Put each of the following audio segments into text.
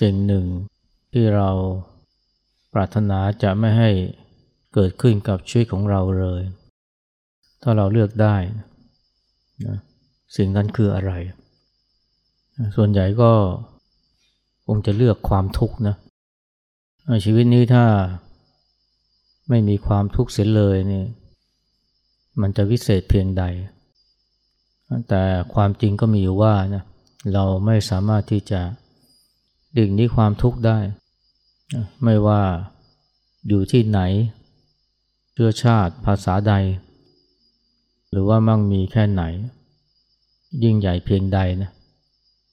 สิ่งหนึ่งที่เราปรารถนาจะไม่ให้เกิดขึ้นกับชีวิตของเราเลย ถ้าเราเลือกได้นะสิ่งนั้นคืออะไร ส่วนใหญ่ก็คงจะเลือกความทุกข์นะชีวิตนี้ถ้าไม่มีความทุกข์เสียเลยนี่มันจะวิเศษเพียงใด แต่ความจริงก็มีอยู่ว่านะเราไม่สามารถที่จะ ดึงนี้ความทุกข์ได้ ไม่ว่าอยู่ที่ไหน เชื้อชาติภาษาใด หรือว่ามั่งมีแค่ไหน ยิ่งใหญ่เพียงใดนะ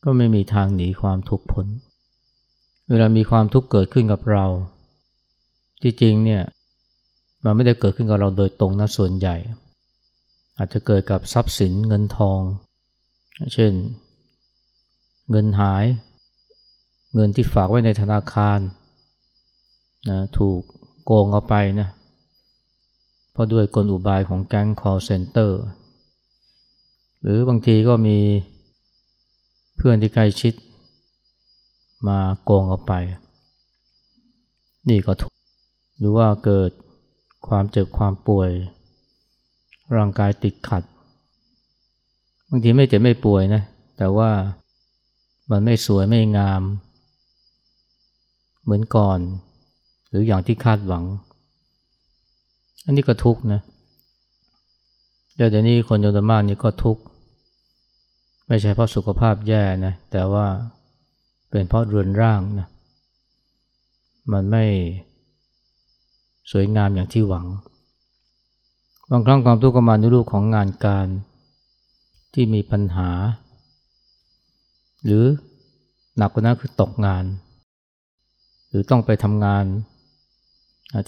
ก็ไม่มีทางหนีความทุกข์พ้นเวลามีความทุกข์เกิดขึ้นกับเราที่จริงเนี่ยมันไม่ได้เกิดขึ้นกับเราโดยตรงนะส่วนใหญ่ อาจจะเกิดกับทรัพย์สินเงินทอง เช่น เงินหาย เงินที่ฝากไว้ในธนาคารนะถูกโกงเอาไปนะเพราะด้วยกลอุบายของแก๊ง call center หรือบางทีก็มีเพื่อนที่ใกล้ชิด มาโกงเอาไป นี่ก็ถูกหรือว่าเกิดความเจ็บความป่วย ร่างกายติดขัด บางทีไม่เจ็บไม่ป่วยนะ แต่ว่ามันไม่สวยไม่งาม เหมือนก่อน หรืออย่างที่คาดหวัง อันนี้ก็ทุกข์นะเดี๋ยวนี้คนจำนวนมากนี่ก็ทุกข์ไม่ใช่เพราะสุขภาพแย่นะแต่ว่าเป็นเพราะเรือนร่างนะมันไม่สวยงามอย่างที่หวัง บางครั้งความทุกข์ก็มาในรูปของงานการที่มีปัญหา หรือหนักกว่านั้นคือตกงาน หรือต้องไปทำงาน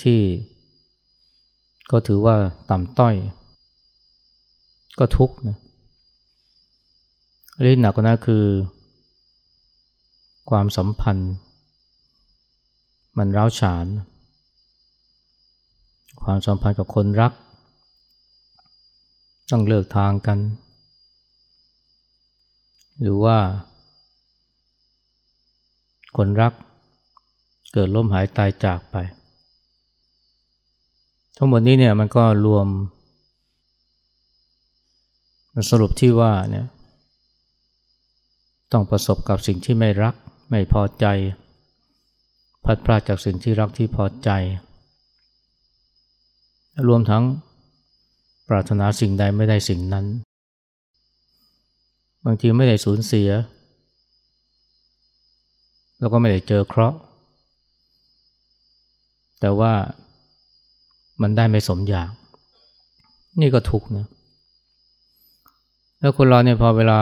ที่ก็ถือว่าต่ำต้อย ก็ทุกข์นะเรื่องหนักกว่านั้นคือ ความสัมพันธ์ มันร้าวฉาน ความสัมพันธ์กับคนรัก ต้องเลิกทางกัน หรือว่า คนรัก เกิดล้มหายตายจากไป ทั้งหมดนี้เนี่ยมันก็รวมสรุปที่ว่าเนี่ยต้องประสบกับสิ่งที่ไม่รักไม่พอใจ พัดพลาดจากสิ่งที่รักที่พอใจ รวมทั้งปรารถนาสิ่งใดไม่ได้สิ่งนั้น บางทีไม่ได้สูญเสีย แล้วก็ไม่ได้เจอเคราะห์ แต่ว่ามันได้ไม่สมอยาก นี่ก็ทุกข์นะแล้วคนเราเนี่ยพอเวลา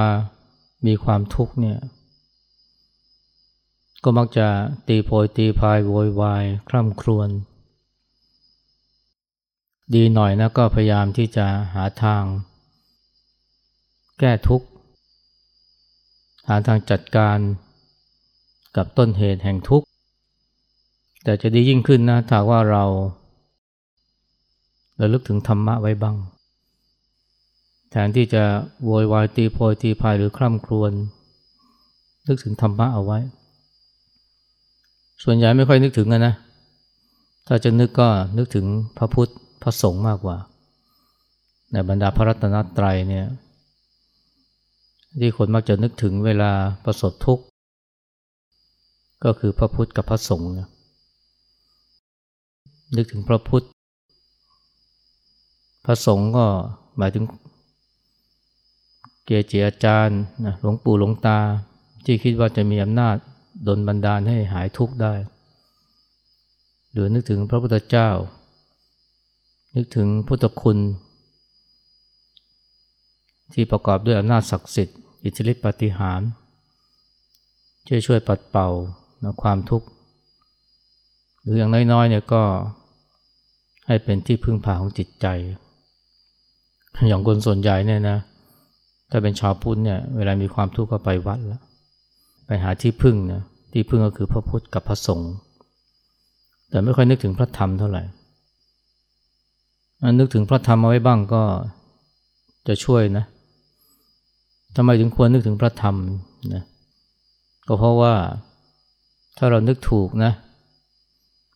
มีความทุกข์เนี่ย ก็มักจะตีโพยตีพายโวยวายคร่ำครวญดีหน่อยนะก็พยายามที่จะหาทาง แก้ทุกข์ หาทางจัดการกับต้นเหตุแห่งทุกข์ แต่จะดียิ่งขึ้นนะถ้าว่าเราเราลึกถึงธรรมะไว้บ้าง แทนที่จะโวยวายตีโพยตีพายหรือคร่ำครวญนึกถึงธรรมะเอาไว้ ส่วนใหญ่ไม่ค่อยนึกถึงนะ ถ้าจะนึกก็นึกถึงพระพุทธพระสงฆ์มากกว่า ในบรรดาพระรัตนตรัยเนี่ยที่คนมักจะนึกถึงเวลาประสบทุกข์ ก็คือพระพุทธกับพระสงฆ์นึ นึกถึงพระพุทธ พระสงฆ์ก็หมายถึงเกจิอาจารย์นะหลวงปู่หลวงตา ที่คิดว่าจะมีอำนาจดลบันดาลให้หายทุกข์ได้ หรือนึกถึงพระพุทธเจ้า นึกถึงพุทธคุณ ที่ประกอบด้วยอำนาจศักดิ์สิทธิ์อิทธิฤทธิปฏิหารช่วยช่วยปัดเป่านะความทุกข์ หรืออย่างน้อยๆเนี่ยก็ ให้เป็นที่พึ่งพาของจิตใจ อย่างคนส่วนใหญ่เนี่ยนะ ถ้าเป็นชาวพุทธเนี่ย เวลามีความทุกข์ก็ไปวัดแล้ว ไปหาที่พึ่งนะ ที่พึ่งก็คือพระพุทธกับพระสงฆ์ แต่ไม่ค่อยนึกถึงพระธรรมเท่าไหร่นึกถึงพระธรรมเอาไว้บ้างก็จะช่วยนะทำไมถึงควรนึกถึงพระธรรมนะ ก็เพราะว่าถ้าเรานึกถูกนะ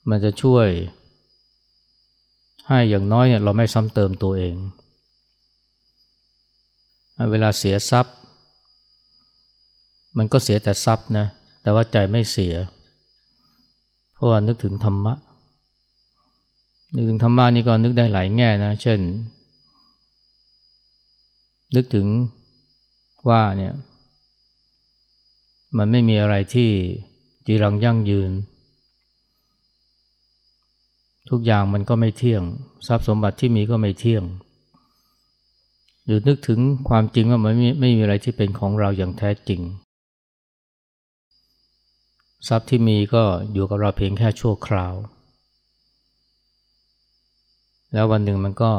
มันจะช่วย ให้อย่างน้อยเนี่ยเราไม่ซ้ำเติมตัวเอง เวลาเสียทรัพย์ มันก็เสียแต่ทรัพย์นะ แต่ว่าใจไม่เสีย เพราะว่านึกถึงธรรมะ นึกถึงธรรมะนี่ก็นึกได้หลายแง่นะ เช่น นึกถึงว่าเนี่ย มันไม่มีอะไรที่จีรังยั่งยืน ทุกอย่างมันก็ไม่เที่ยง ทรัพย์สมบัติที่มีก็ไม่เที่ยง หรือนึกถึงความจริงว่ามันไม่ไม่มีอะไรที่เป็นของเราอย่างแท้จริง ทรัพย์ที่มีก็อยู่กับเราเพียงแค่ชั่วคราว แล้ววันหนึ่งมันก็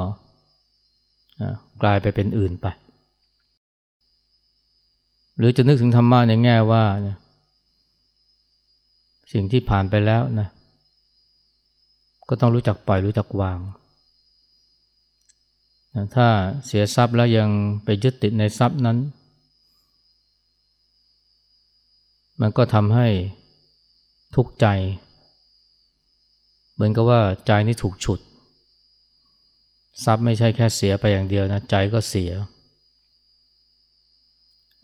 กลายไปเป็นอื่นไป หรือจะนึกถึงธรรมะในแง่ว่า สิ่งที่ผ่านไปแล้วนะ ก็ต้องรู้จักปล่อยรู้จักวางถ้าเสียทรัพย์แล้วยังไปยึดติดในทรัพย์นั้น มันก็ทำให้ทุกข์ใจ เหมือนกับว่าใจนี่ถูกฉุด ทรัพย์ไม่ใช่แค่เสียไปอย่างเดียวนะใจก็เสีย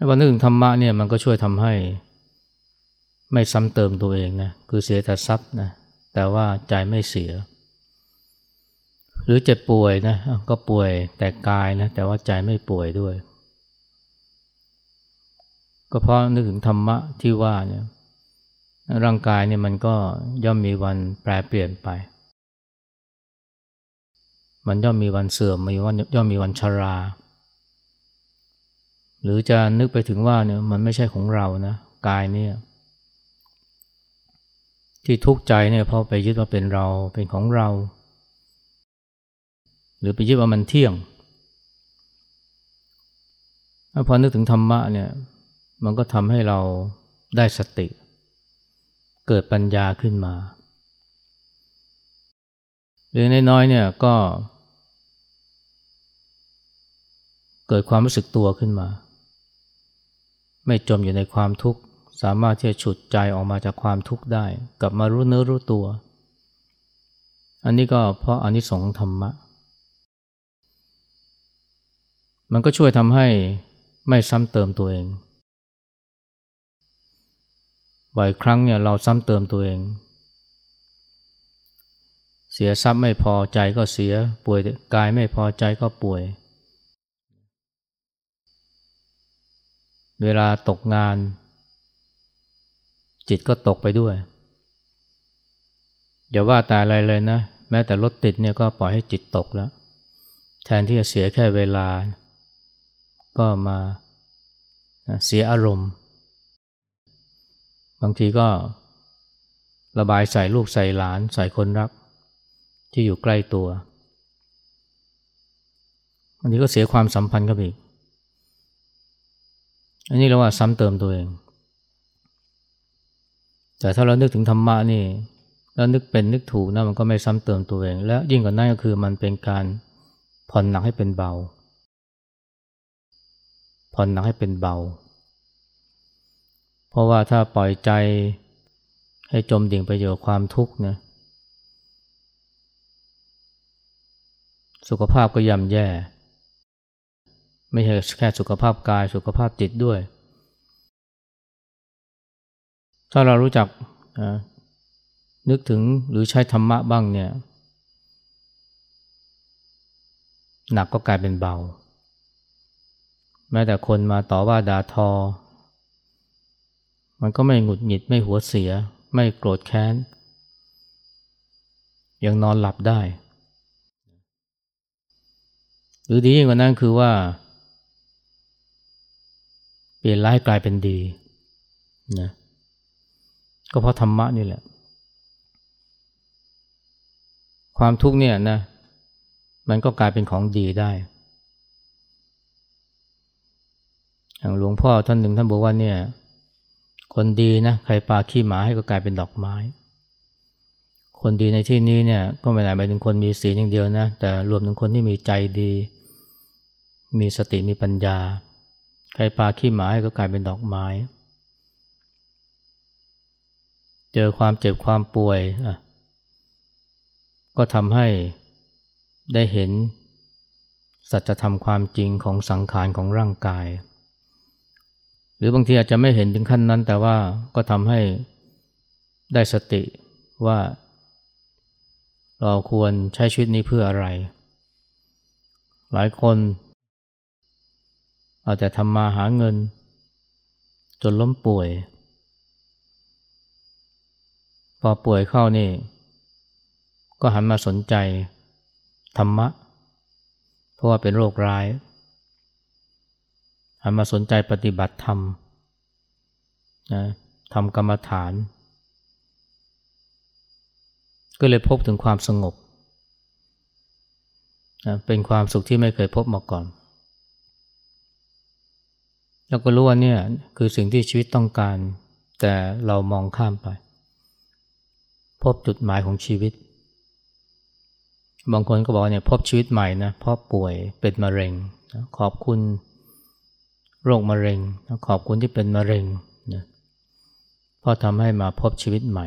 วันนึงธรรมะเนี่ยมันก็ช่วยทำให้ ไม่ซ้ำเติมตัวเองนะคือเสียแต่ทรัพย์นะ แต่ว่าใจไม่เสีย หรือเจ็บป่วยนะก็ป่วยแต่กายนะแต่ว่าใจไม่ป่วยด้วย ก็เพราะนึกถึงธรรมะที่ว่าเนี่ยร่างกายเนี่ยมันก็ย่อมมีวันแปรเปลี่ยนไป มันย่อมมีวันเสื่อมมีวันย่อมมีวันชรา หรือจะนึกไปถึงว่าเนี่ยมันไม่ใช่ของเรานะกายเนี่ย ที่ทุกข์ใจเนี่ยเพราะไปยึดว่าเป็นเราเป็นของเรา หรือไปยึดว่ามันเที่ยงพอนึกถึงธรรมะเนี่ยมันก็ทำให้เราได้สติ เกิดปัญญาขึ้นมาหรือน้อยๆเนี่ยก็ เกิดความรู้สึกตัวขึ้นมา ไม่จมอยู่ในความทุกข์ สามารถที่จะฉุดใจออกมาจากความทุกข์ได้ กลับมารู้เนื้อรู้ตัว อันนี้ก็เพราะอานิสงส์ธรรมะ มันก็ช่วยทำให้ไม่ซ้ำเติมตัวเองบ่อยครั้งเนี่ยเราซ้ำเติมตัวเอง เสียทรัพย์ไม่พอใจก็เสียป่วยกายไม่พอใจก็ป่วย เวลาตกงาน จิตก็ตกไปด้วยอย่าว่าแต่อะไรเลยนะ แม้แต่รถติดเนี่ยก็ปล่อยให้จิตตกแล้ว แทนที่จะเสียแค่เวลา ก็มาเสียอารมณ์ บางทีก็ระบายใส่ลูกใส่หลาน ใส่คนรัก ที่อยู่ใกล้ตัวอันนี้ก็เสียความสัมพันธ์กับอีก อันนี้เราว่าซ้ำเติมตัวเอง แต่ถ้าเรานึกถึงธรรมะนี่แล้วนึกเป็นนึกถูกนะมันก็ไม่ซ้ำเติมตัวเอง และยิ่งกว่านั้นก็คือมันเป็นการผ่อนหนักให้เป็นเบา ผ่อนหนักให้เป็นเบา เพราะว่าถ้าปล่อยใจให้จมดิ่งไปอยู่ความทุกข์นะสุขภาพก็ย่ำแย่ ไม่ใช่แค่สุขภาพกายสุขภาพจิตด้วย ถ้าเรารู้จักนึกถึงหรือใช้ธรรมะบ้างเนี่ย หนักก็กลายเป็นเบา แม้แต่คนมาต่อว่าด่าทอ มันก็ไม่หงุดหงิดไม่หัวเสีย ไม่โกรธแค้น ยังนอนหลับได้ หรือดียิ่งกว่านั้นคือว่า เปลี่ยนร้ายกลายเป็นดีนะ ก็เพราะธรรมะนี่แหละ ความทุกข์เนี่ยนะมันก็กลายเป็นของดีได้อย่างหลวงพ่อท่านหนึ่งท่านบอกว่าเนี่ย คนดีนะใครปาขี้หมาให้ก็กลายเป็นดอกไม้ คนดีในที่นี้เนี่ย ก็ไม่ได้หมายถึงคนมีศีลอย่างเดียวนะ แต่รวมถึงคนที่มีใจดี มีสติมีปัญญา ใครปาขี้หมาให้ก็กลายเป็นดอกไม้ เจอความเจ็บความป่วยก็ทำให้ได้เห็น สัจธรรมความจริงของสังขารของร่างกาย หรือบางทีอาจจะไม่เห็นถึงขั้นนั้น แต่ว่าก็ทำให้ได้สติว่า เราควรใช้ชีวิตนี้เพื่ออะไร หลายคนเอาแต่ทำมาหาเงิน จนล้มป่วย พอป่วยเข้านี่ ก็หันมาสนใจธรรมะ เพราะว่าเป็นโรคร้าย หันมาสนใจปฏิบัติธรรมนะทำกรรมฐาน ก็เลยพบถึงความสงบนะเป็นความสุขที่ไม่เคยพบมาก่อนเราก็รู้ว่าเนี่ยคือสิ่งที่ชีวิตต้องการ แต่เรามองข้ามไป พบจุดหมายของชีวิต บางคนก็บอกเนี่ยพบชีวิตใหม่นะเพราะป่วยเป็นมะเร็ง ขอบคุณโรคมะเร็ง ขอบคุณที่เป็นมะเร็งนะเพราะทำให้มาพบชีวิตใหม่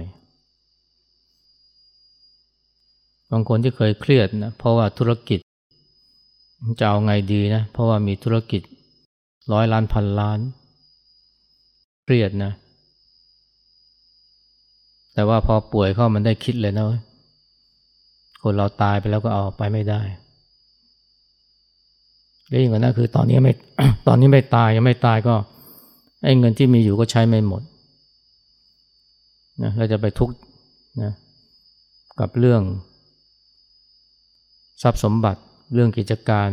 บางคนที่เคยเครียดนะเพราะว่าธุรกิจจะเอาไงดีนะเพราะว่ามีธุรกิจร้อยล้านพันล้าน เครียดนะ แต่ว่าพอป่วยเข้ามันได้คิดเลยนะคนเราตายไปแล้วก็เอาไปไม่ได้เรื่องกันนะคือตอนนี้ไม่ตอนนี้ไม่ตายยังไม่ตายก็ไอ้เงินที่มีอยู่ก็ใช้ไม่หมดนะเราจะไปทุกข์นะกับเรื่อง ทรัพย์สมบัติเรื่องกิจการ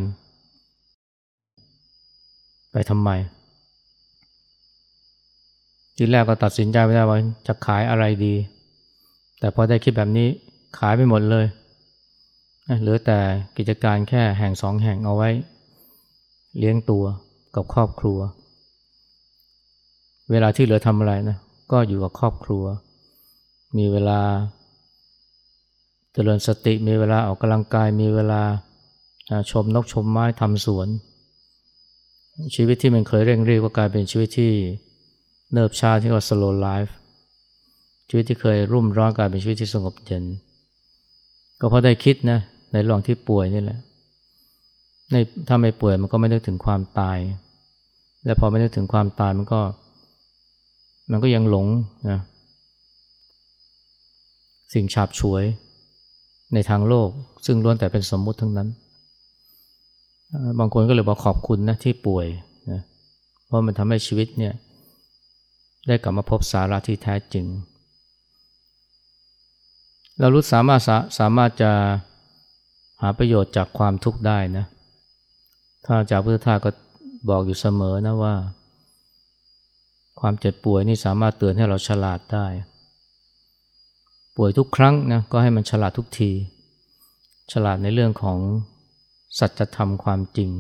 ไปทำไมทีแรกก็ตัดสินใจไม่ได้ว่าจะขายอะไรดี แต่พอได้คิดแบบนี้ขายไปหมดเลยเหลือแต่กิจการแค่แห่งสองแห่งเอาไว้ เลี้ยงตัวกับครอบครัว เวลาที่เหลือทำอะไรนะก็อยู่กับครอบครัว มีเวลาเจริญสติมีเวลาออกกำลังกายมีเวลาชมนกชมไม้ทำสวน ชีวิตที่มันเคยเร่งรีบก็กลายเป็นชีวิตที่เนิบช้าที่ว่า slow life ชีวิตที่เคยรุ่มร้อนกลายเป็นชีวิตที่สงบเย็น ก็เพราะได้คิดนะในระหว่างที่ป่วยนี่แหละในถ้าไม่ป่วยมันก็ไม่นึกถึงความตาย และพอไม่นึกถึงความตายมันก็ มันก็ยังหลงนะสิ่งฉาบฉวยในทางโลก ซึ่งล้วนแต่เป็นสมมุติทั้งนั้น บางคนก็เลยบอกขอบคุณนะที่ป่วยนะเพราะมันทำให้ชีวิตเนี่ยได้กลับมาพบสาระที่แท้จริง เรารู้สามารถสาสามารถจะหาประโยชน์จากความทุกข์ได้นะถ้าจากพุทธทาสก็บอกอยู่เสมอนะว่า ความเจ็บป่วยนี่สามารถเตือนให้เราฉลาดได้ ป่วยทุกครั้งนะก็ให้มันฉลาดทุกที ฉลาดในเรื่องของสัจธรรมความจริง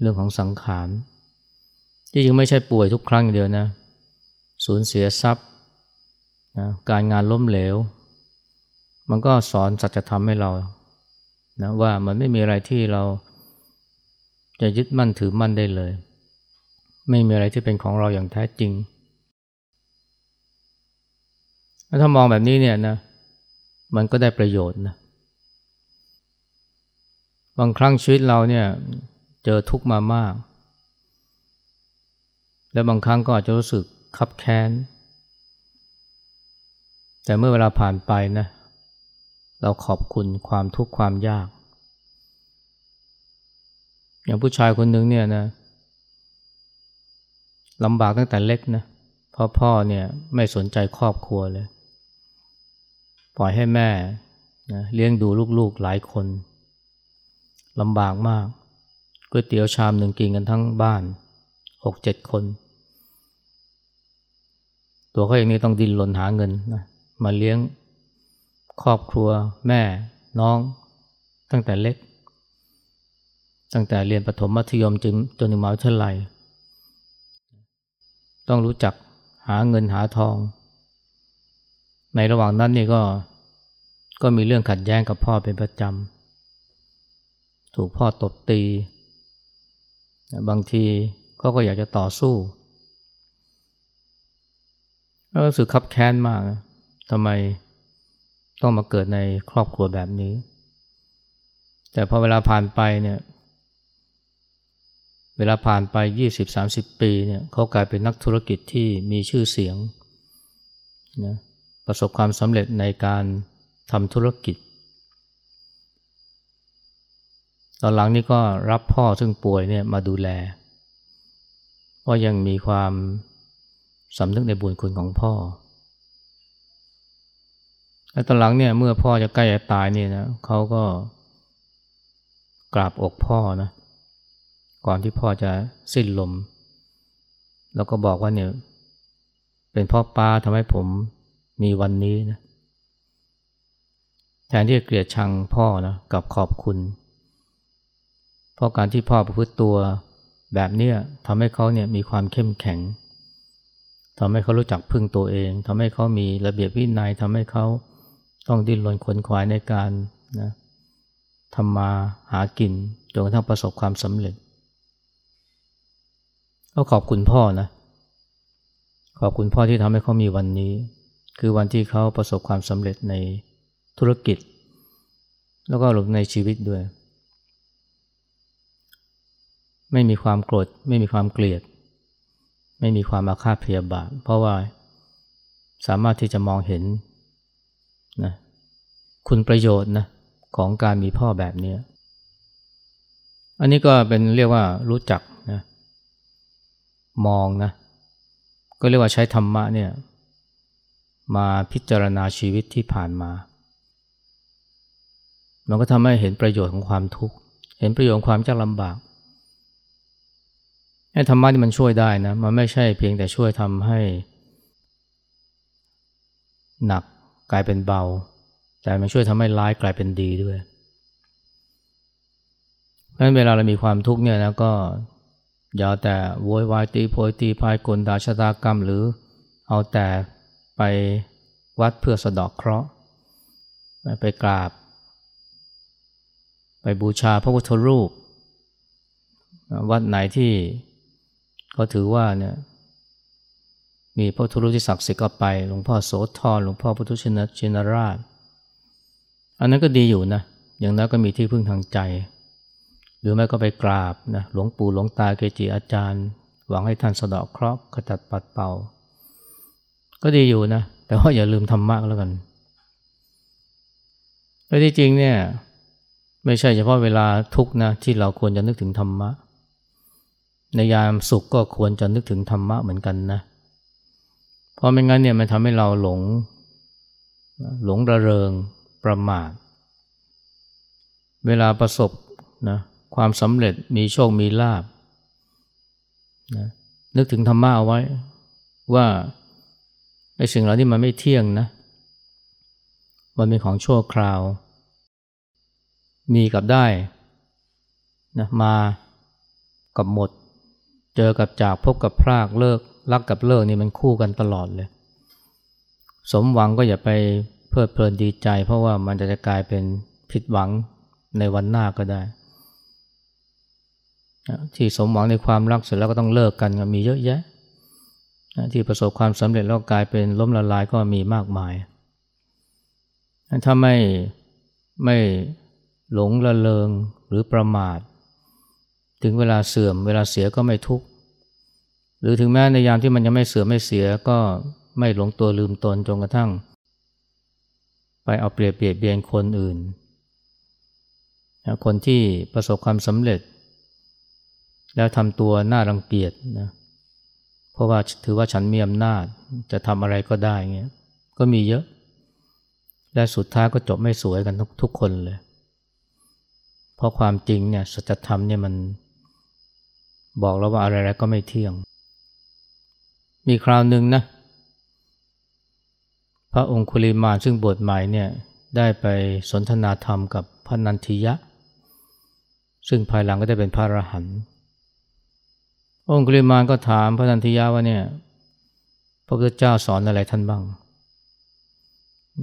เรื่องของสังขารที่จริงไม่ใช่ป่วยทุกครั้งเดียวนะ สูญเสียทรัพย์นะการงานล้มเหลว มันก็สอนสัจธรรมให้เรานะว่ามันไม่มีอะไรที่เราจะยึดมั่นถือมั่นได้เลย ไม่มีอะไรที่เป็นของเราอย่างแท้จริงถ้ามองแบบนี้เนี่ยนะมันก็ได้ประโยชน์นะบางครั้งชีวิตเราเนี่ยเจอทุกข์มามาก และบางครั้งก็อาจจะรู้สึกคับแค้น แต่เมื่อเวลาผ่านไปนะ เราขอบคุณความทุกข์ความยาก อย่างผู้ชายคนหนึ่งเนี่ยนะลำบากตั้งแต่เล็กนะเพราะพ่อเนี่ยไม่สนใจครอบครัวเลย ปล่อยให้แม่นะเลี้ยงดูลูกๆหลายคนลำบากมากก๋วยเตี๋ยวชามหนึ่งกินกันทั้งบ้านหกเจ็ดคน ตัวเขาเองนี่ต้องดิ้นรนหาเงินนะมาเลี้ยง ครอบครัวแม่น้อง ตั้งแต่เล็ก ตั้งแต่เรียนประถมมัธยมจนจนถึงมหาวิทยาลัย ต้องรู้จักหาเงินหาทอง ในระหว่างนั้นนี่ก็ก็มีเรื่องขัดแย้งกับพ่อเป็นประจำ ถูกพ่อตบตี บางทีเขาก็อยากจะต่อสู้แล้วรู้สึกคับแค้นมากทำไม ต้องมาเกิดในครอบครัวแบบนี้ แต่พอเวลาผ่านไปเนี่ยเวลาผ่านไป 20-30 ปีเนี่ยเขากลายเป็นนักธุรกิจที่มีชื่อเสียงนะประสบความสำเร็จในการทำธุรกิจ ตอนหลังนี่ก็รับพ่อซึ่งป่วยเนี่ยมาดูแล เพราะยังมีความสำนึกในบุญคุณของพ่อ และตอนหลังเนี่ยเมื่อพ่อจะใกล้จะตายเนี่ยนะเขาก็กราบอกพ่อนะ ก่อนที่พ่อจะสิ้นลม แล้วก็บอกว่าเนี่ย เป็นพ่อป้าทำให้ผมมีวันนี้นะแทนที่จะเกลียดชังพ่อนะกับขอบคุณ เพราะการที่พ่อประพฤติตัวแบบเนี้ยทำให้เขาเนี่ยมีความเข้มแข็งทำให้เขารู้จักพึ่งตัวเอง ทำให้เขามีระเบียบวินัย ทำให้เขา ต้องดิ้นรนขนขวายในการนะทำมาหากินจนกระทั่งประสบความสำเร็จ ก็ขอบคุณพ่อนะ ขอบคุณพ่อที่ทำให้เขามีวันนี้ คือวันที่เขาประสบความสำเร็จในธุรกิจ แล้วก็หลงในชีวิตด้วย ไม่มีความโกรธ ไม่มีความเกลียด ไม่มีความอาฆาตพยาบาท เพราะว่าสามารถที่จะมองเห็น นะคุณประโยชน์นะของการมีพ่อแบบนี้ อันนี้ก็เป็นเรียกว่ารู้จักนะมองนะ ก็เรียกว่าใช้ธรรมะเนี่ยมาพิจารณาชีวิตที่ผ่านมา มันก็ทำให้เห็นประโยชน์ของความทุกข์ เห็นประโยชน์ของความยากลำบากไอ้ธรรมะนี่มันช่วยได้นะ มันไม่ใช่เพียงแต่ช่วยทำให้หนัก กลายเป็นเบา แต่มันช่วยทำให้ร้ายกลายเป็นดีด้วยเพราะฉะนั้นเวลาเรามีความทุกข์เนี่ยนะก็อย่าแต่โวยวายตีโพยตีพายกลด่าชะตากรรม หรือเอาแต่ไปวัดเพื่อสะดอกเคราะห์ไปกราบ ไปบูชาพระพุทธรูป วัดไหนที่เขาถือว่าเนี่ย มีพระพุรูปที่ศักดิ์สิทธิ์ก็ไป หลวงพ่อโสธรหลวงพ่อพุทธชินชินราช อันนั้นก็ดีอยู่นะ อย่างนั้นก็มีที่พึ่งทางใจ หรือไม่ก็ไปกราบนะหลวงปู่หลวงตาเกจิอาจารย์ หวังให้ท่านสะเดาะเคราะห์ขจัดปัดเป่า ก็ดีอยู่นะ แต่ว่าอย่าลืมธรรมะแล้วกันแล้วที่จริงเนี่ยไม่ใช่เฉพาะเวลาทุกนะที่เราควรจะนึกถึงธรรมะ ในยามสุขก็ควรจะนึกถึงธรรมะเหมือนกันนะเพราะไม่งั้นเนี่ยมันทำให้เราหลง หลงระเริงประมาท เวลาประสบนะความสำเร็จมีโชคมีลาบนะนึกถึงธรรมะเอาไว้ ว่าไอ้สิ่งเหล่านี้มันไม่เที่ยงนะมันเป็นของชั่วคราว มีกับได้นะมากับหมด เจอกับจากพบกับพรากเลิก รักกับเลิกนี่มันคู่กันตลอดเลย สมหวังก็อย่าไปเพลิดเพลินดีใจ เพราะว่ามันจะจะกลายเป็นผิดหวังในวันหน้าก็ได้ ที่สมหวังในความรักเสร็จแล้วก็ต้องเลิกกันมีเยอะแยะ ที่ประสบความสำเร็จแล้วกลายเป็นล้มละลายก็มีมากมาย ถ้าไม่ไม่หลงละเลงหรือประมาท ถึงเวลาเสื่อมเวลาเสียก็ไม่ทุกข์ รือถึงแม้ในยามที่มันยังไม่เสือไม่เสียก็ไม่หลงตัวลืมตนจนกระทั่ง ไปเอาเปรียบเบียดเบียนคนอื่น คนที่ประสบความสำเร็จ แล้วทำตัวน่ารังเกียจนะเพราะว่าถือว่าฉันมีอำนาจจะทำอะไรก็ได้เงี้ยก็มีเยอะ และสุดท้ายก็จบไม่สวยกันทุกทุกคนเลย เพราะความจริงเนี่ยสัจธรรมเนี่ยมันบอกแล้วว่าอะไรๆก็ไม่เที่ยง มีคราวหนึ่งนะ พระองคุลิมานซึ่งบวชใหม่เนี่ยได้ไปสนทนาธรรมกับพระนันทิยะ ซึ่งภายหลังก็ได้เป็นพระอรหันต์องคุลิมานก็ถามพระนันทิยะว่าเนี่ยพระพุทธเจ้าสอนอะไรท่านบ้าง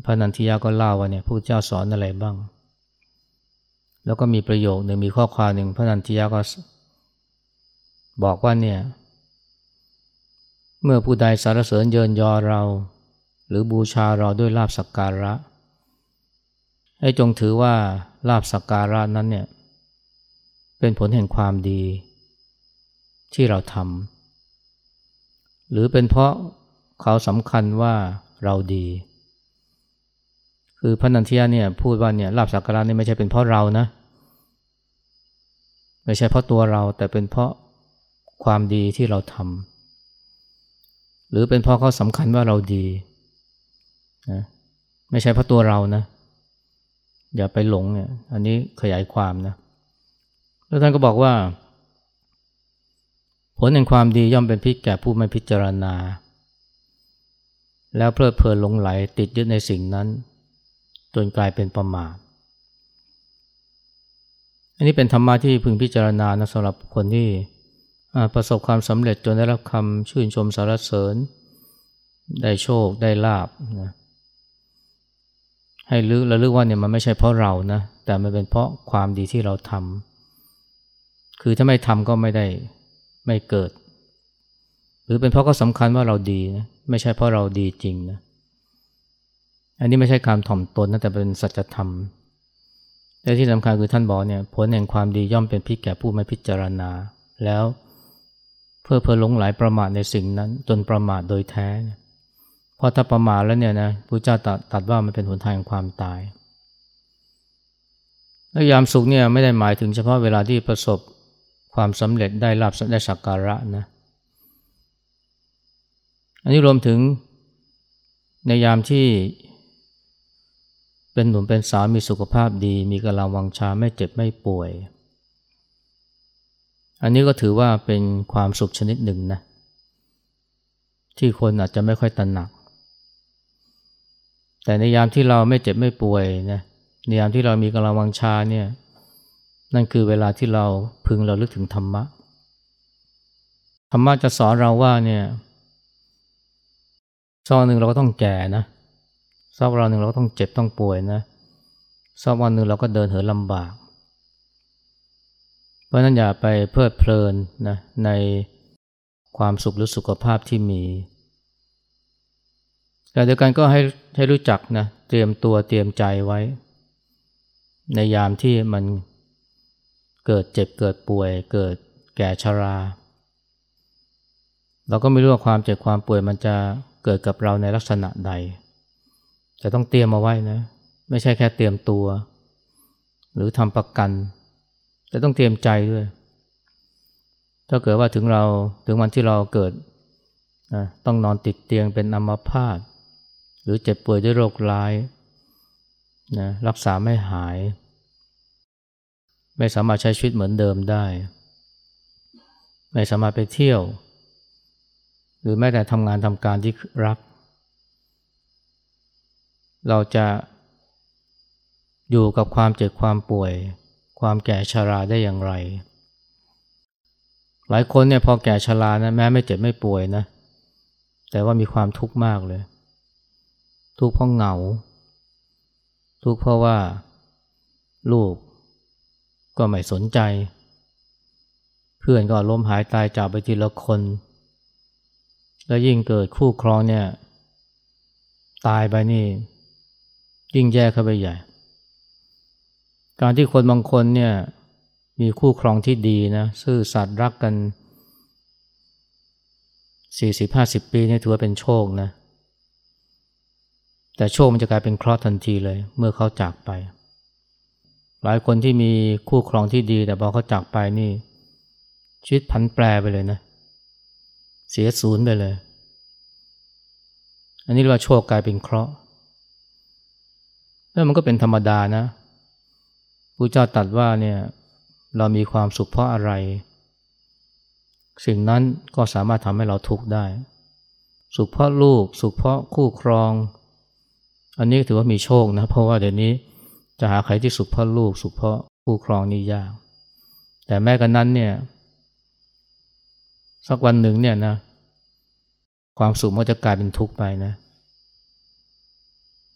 พระนันทิยะก็เล่าว่าเนี่ยพระพุทธเจ้าสอนอะไรบ้าง แล้วก็มีประโยคหนึ่งมีข้อความหนึ่งพระนันทิยะก็บอกว่าเนี่ย เมื่อผู้ใดสารเสริญเยินยอเรา หรือบูชาเราด้วยลาบสักการะ ให้จงถือว่าลาบสักการะนั้นเนี่ยเป็นผลแห่งความดี ที่เราทำหรือเป็นเพราะเขาสำคัญว่าเราดี คือพระนันทิยาเนี่ยพูดว่าเนี่ยลาบสักการะนี่ไม่ใช่เป็นเพราะเรานะ ไม่ใช่เพราะตัวเราแต่เป็นเพราะความดีที่เราทำ หรือเป็นเพราะเขาสำคัญว่าเราดีนะไม่ใช่เพราะตัวเรานะ อย่าไปหลงเนี่ยอันนี้ขยายความนะ แล้วท่านก็บอกว่า ผลแห่งความดีย่อมเป็นพิษแก่ผู้ไม่พิจารณา แล้วเพลิดเพลินหลงไหลติดยึดในสิ่งนั้น จนกลายเป็นประมาทอันนี้เป็นธรรมะที่พึงพิจารณานะสำหรับคนที่ ประสบความสำเร็จจนได้รับคำชื่นชมสรรเสริญ ได้โชคได้ลาบนะให้ลึกระลึกว่าเนี่ยมันไม่ใช่เพราะเรานะแต่มันเป็นเพราะความดีที่เราทำคือถ้าไม่ทำก็ไม่ได้ไม่เกิด หรือเป็นเพราะก็สำคัญว่าเราดีนะไม่ใช่เพราะเราดีจริงนะอันนี้ไม่ใช่การถ่อมตนนะแต่เป็นสัจธรรมและที่สำคัญคือท่านบอกเนี่ยผลแห่งความดีย่อมเป็นพิษแก่ผู้ไม่พิจารณา แล้ว เพื่อเพอหลงไหลประมาทในสิ่งนั้น จนประมาทโดยแท้ เพราะถ้าประมาทแล้วเนี่ยนะพระเจ้าตตัดว่ามันเป็นหนทางแห่งความตายและยามสุขเนี่ยไม่ได้หมายถึงเฉพาะเวลาที่ประสบความสำเร็จได้ลาบได้สักการะนะ อันนี้รวมถึงในยามที่เป็นหนุ่มเป็นสาวมีสุขภาพดี มีกำลังวังชาไม่เจ็บไม่ป่วย อันนี้ก็ถือว่าเป็นความสุขชนิดหนึ่งนะที่คนอาจจะไม่ค่อยตระหนัก แต่ในยามที่เราไม่เจ็บไม่ป่วยนะในยามที่เรามีกำลังวังชาเนี่ยนั่นคือเวลาที่เราพึงเราลึกถึงธรรมะ ธรรมะจะสอนเราว่าเนี่ยสักวันหนึ่งเราก็ต้องแก่นะสักวันหนึ่งเราก็ต้องเจ็บต้องป่วยนะสักวันหนึ่งเราก็เดินเหินลำบาก ราะนั้นอย่าไปเพลิดเพลินนะในความสุขหรือสุขภาพที่มีแต่เดียวกันก็ให้ให้รู้จักนะเตรียมตัวเตรียมใจไว้ ในยามที่มันเกิดเจ็บเกิดป่วย เกิดแก่ชรา เราก็ไม่รู้ว่าความเจ็บความป่วยมันจะเกิดกับเราในลักษณะใด แต่ต้องเตรียมมาไว้นะ ไม่ใช่แค่เตรียมตัว หรือทำประกัน แต่ต้องเตรียมใจด้วย ถ้าเกิดว่าถึงเราถึงวันที่เราเกิดนะต้องนอนติดเตียงเป็นอัมพาตหรือเจ็บป่วยด้วยโรคร้ายนะรักษาไม่หาย ไม่สามารถใช้ชีวิตเหมือนเดิมได้ ไม่สามารถไปเที่ยว หรือแม้แต่ทำงานทำการที่รัก เราจะอยู่กับความเจ็บความป่วย ความแก่ชาราได้อย่างไร หลายคนเนี่ยพอแก่ชรานะแม้ไม่เจ็บไม่ป่วยนะ แต่ว่ามีความทุกข์มากเลย ทุกข์เพราะเหงา ทุกข์เพราะว่า ลูกก็ไม่สนใจ เพื่อนก็ล้มหายตายจากไปทีละคน แล้วยิ่งเกิดคู่ครองเนี่ย ตายไปนี่ ยิ่งแย่เข้าไปใหญ่ การที่คนบางคนเนี่ยมีคู่ครองที่ดีนะซื่อสัตย์รักกันสี่สิบห้าสิบปีนี่ถือว่าเป็นโชคนะ แต่โชคมันจะกลายเป็นเคราะห์ทันทีเลย เมื่อเขาจากไป หลายคนที่มีคู่ครองที่ดี แต่พอเขาจากไปนี่ ชีวิตพันแปรไปเลยนะ เสียศูนย์ไปเลย อันนี้เรียกว่าโชคกลายเป็นเคราะห์แล้วมันก็เป็นธรรมดานะ ผู้เจ้าตัดว่าเนี่ยเรามีความสุขเพราะอะไร สิ่งนั้นก็สามารถทำให้เราทุกข์ได้ สุขเพราะลูก สุขเพราะคู่ครอง อันนี้ถือว่ามีโชคนะ เพราะว่าเดี๋ยวนี้จะหาใครที่สุขเพราะลูก สุขเพราะคู่ครองนี่ยาก แต่แม้กันนั้นเนี่ย สักวันหนึ่งเนี่ยนะ ความสุขมันจะกลายเป็นทุกข์ไปนะ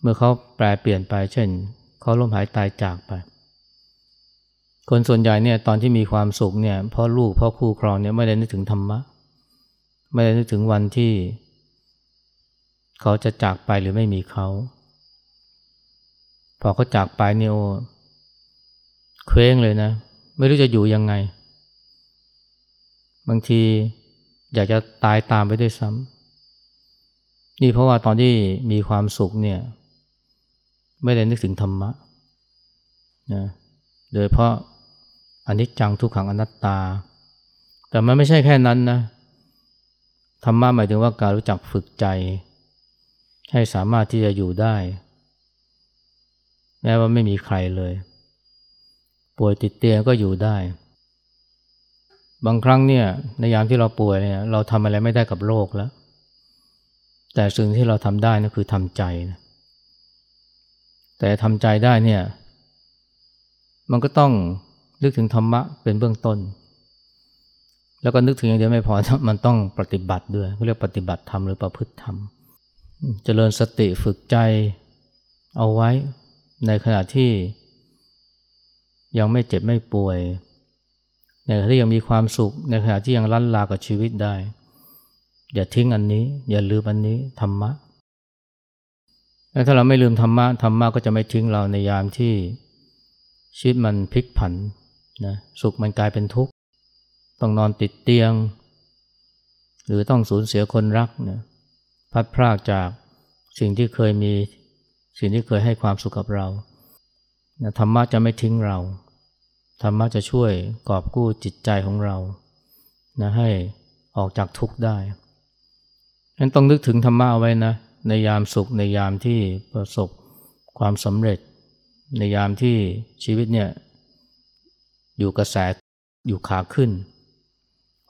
เมื่อเขาแปลเปลี่ยนไป เช่นเขาล้มหายตายจากไป คนส่วนใหญ่เนี่ยตอนที่มีความสุขเนี่ยพราะลูกพราะคู่ครองเนี่ยไม่ได้นึกถึงธรรมะ ไม่ได้นึกถึงวันที่ เขาจะจากไปหรือไม่มีเขา พอเขาจากไปเนี่ยโอเคว้งเลยนะ ไม่รู้จะอยู่ยังไง บางทีอยากจะตายตามไปด้วยซ้ำนี่เพราะว่าตอนที่มีความสุขเนี่ย ไม่ได้นึกถึงธรรมะนะโดยเพราะ อนิจจังทุกขังอนัตตา แต่มันไม่ใช่แค่นั้นนะธรรมะหมายถึงว่าการรู้จักฝึกใจ ให้สามารถที่จะอยู่ได้ แม้ว่าไม่มีใครเลย ป่วยติดเตียงก็อยู่ได้ บางครั้งเนี่ยในยามที่เราป่วยเนี่ยเราทำอะไรไม่ได้กับโรคแล้ว แต่สิ่งที่เราทำได้นั่นคือทำใจนะแต่ทำใจได้เนี่ย มันก็ต้อง นึกถึงธรรมะเป็นเบื้องต้น แล้วก็นึกถึงอย่างเดียวไม่พอ มันต้องปฏิบัติด้วยเรียกปฏิบัติธรรมหรือประพฤติธรรม เจริญสติฝึกใจเอาไว้ในขณะที่ยังไม่เจ็บไม่ป่วย ในขณะที่ยังมีความสุข ในขณะที่ยังลันลากับชีวิตได้ อย่าทิ้งอันนี้ อย่าลืมอันนี้ธรรมะแล้วถ้าเราไม่ลืมธรรมะธรรมะก็จะไม่ทิ้งเราในยามที่ชีวิตมันพลิกผัน นะสุขมันกลายเป็นทุกข์ ต้องนอนติดเตียง หรือต้องสูญเสียคนรักนะพัดพรากจากสิ่งที่เคยมีสิ่งที่เคยให้ความสุขกับเรานะธรรมะจะไม่ทิ้งเราธรรมะจะช่วยกอบกู้จิตใจของเรานะให้ออกจากทุกข์ได้ฉะนั้นต้องนึกถึงธรรมะเอาไว้นะ ในยามสุขในยามที่ประสบความสำเร็จ ในยามที่ชีวิตเนี่ย อยู่กระแสอยู่ขาขึ้น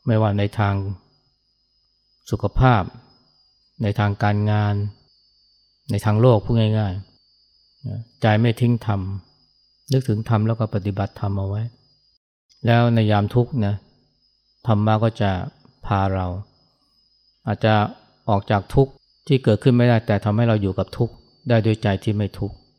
ไม่ว่าในทางสุขภาพ ในทางการงาน ในทางโลกพูดง่ายๆ ใจไม่ทิ้งธรรม นึกถึงธรรมแล้วก็ปฏิบัติธรรมเอาไว้ แล้วในยามทุกข์นะธรรมะก็จะพาเรา อาจจะออกจากทุกข์ที่เกิดขึ้นไม่ได้แต่ทำให้เราอยู่กับทุกข์ได้ด้วยใจที่ไม่ทุกข์